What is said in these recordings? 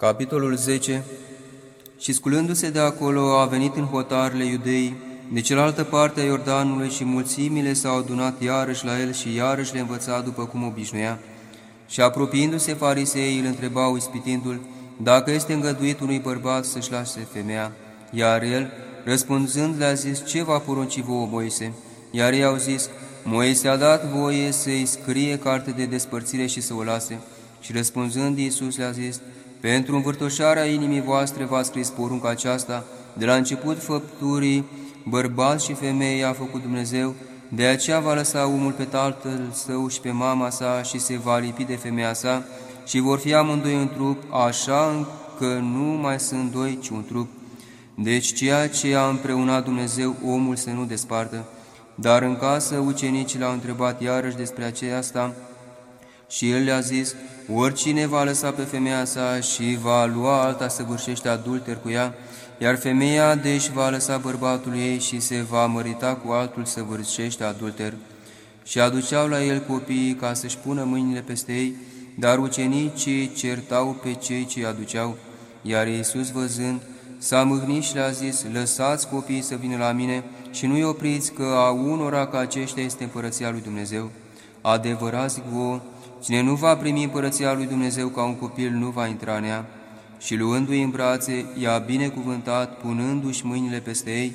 Capitolul 10 Și sculându-se de acolo, a venit în hotarele iudei, de cealaltă parte a Iordanului și mulțimile s-au adunat iarăși la el și iarăși le învăța după cum obișnuia. Și apropiindu-se fariseii, îl întrebau ispitindu-l dacă este îngăduit unui bărbat să-și lase femeia. Iar el, răspunzând, le-a zis, ce va porunci vouă, Moise? Iar ei au zis, Moise a dat voie să-i scrie carte de despărțire și să o lase. Și răspunzând, Iisus le-a zis, pentru învârtoșarea inimii voastre v-a scris porunca aceasta, de la început făpturii, bărbați și femei a făcut Dumnezeu, de aceea va lăsa omul pe tatăl său și pe mama sa și se va lipi de femeia sa și vor fi amândoi în trup, așa că nu mai sunt doi, ci un trup. Deci ceea ce a împreunat Dumnezeu, omul să nu despartă. Dar în casă ucenicii l-au întrebat iarăși despre aceasta și el le-a zis, oricine va lăsa pe femeia sa și va lua alta să vârșește adulter cu ea, iar femeia deci va lăsa bărbatul ei și se va mărita cu altul să vârșește adulter. Și aduceau la el copiii ca să-și pună mâinile peste ei, dar ucenicii certau pe cei ce aduceau, iar Iisus văzând, s-a mâhnit și le-a zis, lăsați copiii să vină la mine și nu-i opriți că a unora ca aceștia este împărăția lui Dumnezeu. Adevărat zic vouă, cine nu va primi împărăția lui Dumnezeu ca un copil nu va intra în ea. Și luându-i în brațe, i-a binecuvântat, punându-și mâinile peste ei,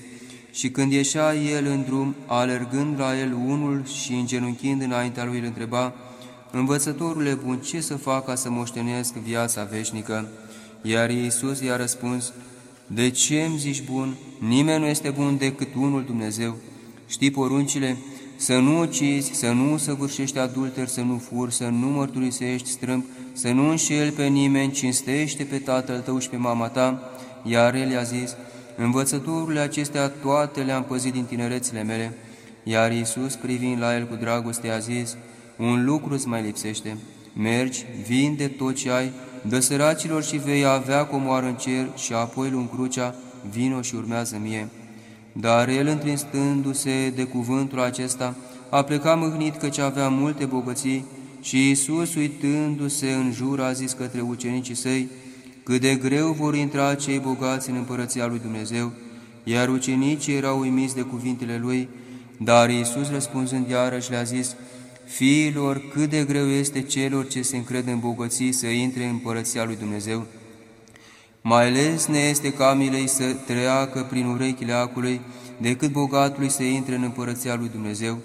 și când ieșea el în drum, alergând la el unul și îngenunchind înaintea lui îl întreba, Învățătorule bun, ce să fac ca să moștenesc viața veșnică? Iar Iisus i-a răspuns, De ce îmi zici bun? Nimeni nu este bun decât unul Dumnezeu. Știi poruncile? Să nu ucizi, să nu săvârșești adulter, să nu furi, să nu mărturisești strâmb, să nu înșeli pe nimeni, cinstește pe tatăl tău și pe mama ta. Iar el i-a zis, Învățăturile acestea toate le-am păzit din tinerețile mele. Iar Iisus, privind la el cu dragoste, a zis, Un lucru îți mai lipsește. Mergi, vinde tot ce ai, dă săracilor și vei avea comoară în cer și apoi lung crucea, vino și urmează mie. Dar el, întrinstându-se de cuvântul acesta, a plecat mâhnit căci avea multe bogății și Iisus, uitându-se în jur, a zis către ucenicii săi, cât de greu vor intra cei bogați în împărăția lui Dumnezeu, iar ucenicii erau uimiți de cuvintele lui, dar Iisus, răspunzând iarăși, le-a zis, Fiilor, cât de greu este celor ce se încred în bogății să intre în împărăția lui Dumnezeu. Mai ales ne este ca milei să treacă prin urechile acului, decât bogatului să intre în împărăția lui Dumnezeu.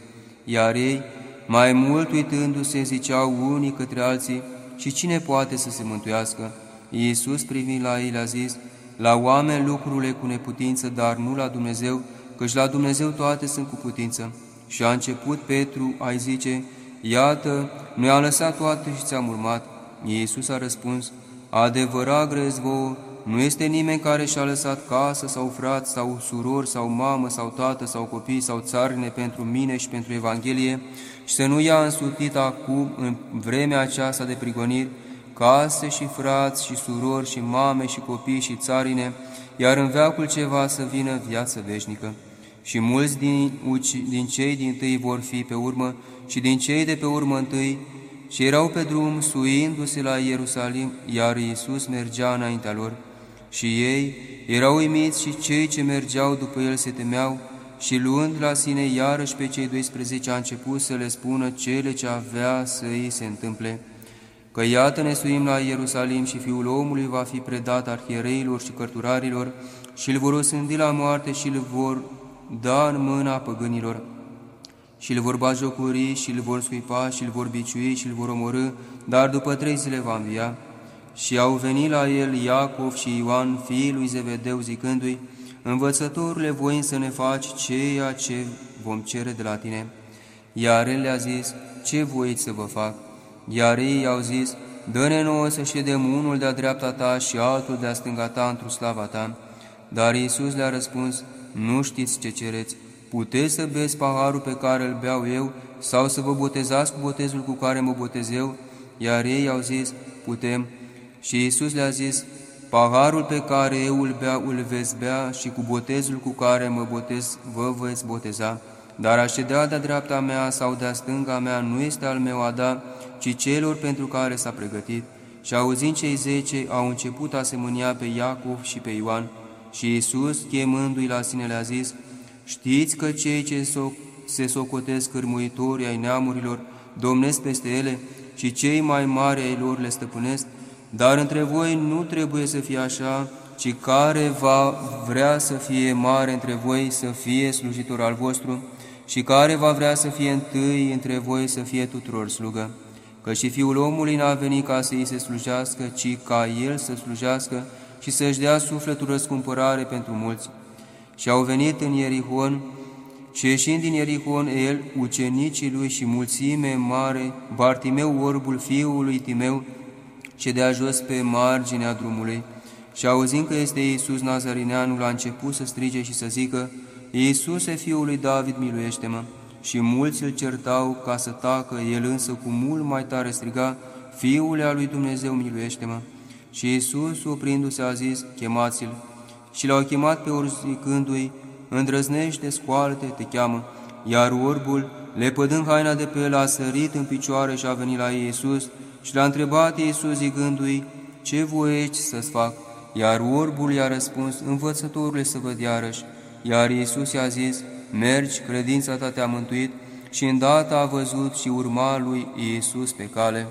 Iar ei, mai mult uitându-se, ziceau unii către alții, și cine poate să se mântuiască? Iisus, privind la ei, a zis, la oameni lucrurile cu neputință, dar nu la Dumnezeu, căci la Dumnezeu toate sunt cu putință. Și a început Petru a zice, Iată, noi am lăsat toate și ți-am urmat. Iisus a răspuns, Adevărat grez vouă, nu este nimeni care și-a lăsat casă sau frați sau surori sau mamă sau tată sau copii sau țarine pentru mine și pentru Evanghelie și să nu ia însutit acum, în vremea aceasta de prigoniri, case și frați și surori și mame și copii și țarine, iar în veacul ceva să vină viață veșnică. Și mulți din, uci, din cei din tâi vor fi pe urmă și din cei de pe urmă întâi, și erau pe drum suindu-se la Ierusalim, iar Iisus mergea înaintea lor. Și ei erau uimiți și cei ce mergeau după el se temeau și luând la sine iarăși pe cei 12 a început să le spună cele ce avea să îi se întâmple. Că iată ne suim la Ierusalim și Fiul omului va fi predat arhiereilor și cărturarilor și îl vor osândi la moarte și îl vor da în mâna păgânilor și îl vor bajocuri și îl vor scuipa și îl vor biciui și îl vor omorâ, dar după trei zile va învia. Și au venit la el Iacov și Ioan, fiii lui Zevedeu, zicându-i, Învățătorule, voim să ne faci ceea ce vom cere de la tine. Iar el le-a zis, ce voiți să vă fac? Iar ei i-au zis, dă-ne nouă să ședem unul de-a dreapta ta și altul de-a stânga ta într-o slava ta. Dar Iisus le-a răspuns, nu știți ce cereți. Puteți să beți paharul pe care îl beau eu sau să vă botezați cu botezul cu care mă botez eu? Iar ei au zis, putem. Și Iisus le-a zis, paharul pe care eu îl beau îl veți bea și cu botezul cu care mă botez vă veți boteza. Dar a ședea de-a dreapta mea sau de-a stânga mea nu este al meu a da, ci celor pentru care s-a pregătit. Și auzind cei zece, au început a se mânia pe Iacov și pe Ioan. Și Iisus, chemându-i la sine, le-a zis, Știți că cei ce so se socotesc cârmuitori ai neamurilor domnesc peste ele și cei mai mari ai lor le stăpânesc, dar între voi nu trebuie să fie așa, ci care va vrea să fie mare între voi să fie slujitor al vostru și care va vrea să fie întâi între voi să fie tuturor slugă. Că și Fiul omului n-a venit ca să îi se slujească, ci ca El să slujească și să-și dea sufletul răscumpărare pentru mulți. Și au venit în Ierihon, și ieșind din Ierihon, el, ucenicii lui și mulțime mare, Bartimeu, orbul fiului Timeu, cedea jos pe marginea drumului. Și auzind că este Iisus Nazarineanul, a început să strige și să zică, Iisuse, Fiul lui David, miluiește-mă! Și mulți îl certau ca să tacă, el însă cu mult mai tare striga, Fiul al lui Dumnezeu, miluiește-mă! Și Iisus, oprindu-se, a zis, chemați-l! Și l-au chemat pe urși zicându-i, îndrăznește, scoală-te, te cheamă. Iar orbul, lepădând haina de pe el, a sărit în picioare și a venit la Iisus și l-a întrebat Iisus zicându-i, ce voiești să-ți fac? Iar orbul i-a răspuns, învățătorule să văd iarăși. Iar Iisus i-a zis, mergi, credința ta te-a mântuit, și îndată a văzut și urma lui Iisus pe cale.